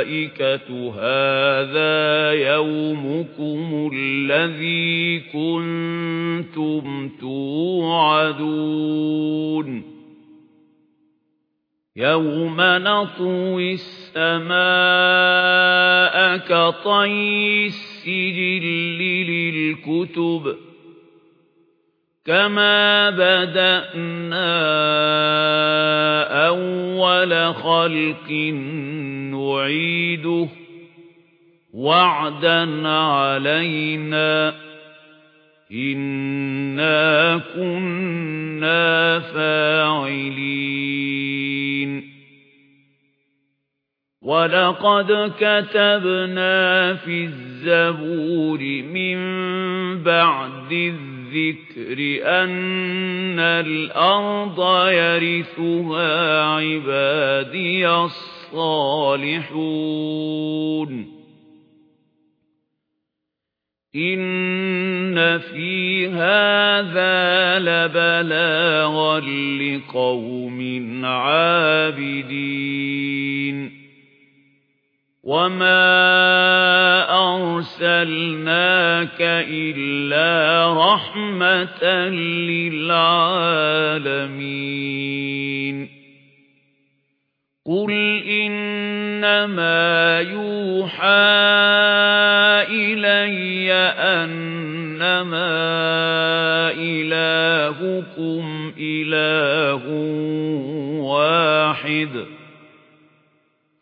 الْمَلَائِكَةُ هَذَا يَوْمُكُمُ الَّذِي كُنتُمْ تُوعَدُونَ. يَوْمَ نَطْوِي السَّمَاءَ كَطَيِّ السِّجِلِّ لِلْكُتُبِ كَمَا بَدَأْنَا أَوَّلَ خَلْقٍ نُعِيدُهُ وَعْدًا عَلَيْنَا. إِنَّا كُنَّا فَاعِلِينَ. وَلَقَدْ كَتَبْنَا فِي الزَّبُورِ مِن بَعْدِ الذِّكْرِ الذِّكْرِ أَنَّ الْأَرْضَ يَرِثُهَا عِبَادِيَ الصَّالِحُونَ. إِنَّ فِي هَذَا لَبَلَاغًا لِقَوْمٍ عَابِدِينَ. وَمَا أَرْسَلْنَاكَ إِلَّا رَحْمَةً لِلْعَالَمِينَ قُلْ إِنَّمَا يُوحَى إِلَيَّ أَنَّمَا إِلَٰهُكُمْ إِلَٰهٌ وَاحِدٌ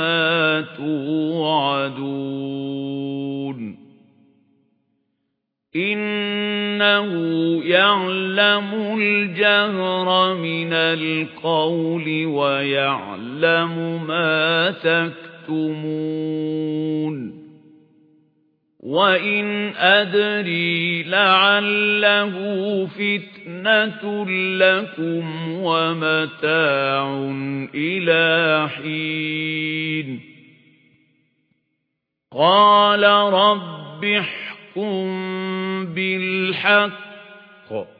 مَا تُوعَدُونَ إِنَّهُ يَعْلَمُ الْجَهْرَ مِنَ الْقَوْلِ وَيَعْلَمُ مَا تَكْتُمُونَ وَإِنْ أَدْرِي لَعَلَّهُ فِتْنَةٌ لَكُمْ وَمَتَاعٌ إِلَى حِينٍ قَالَ رَبِّ احْكُم بِالْحَقِّ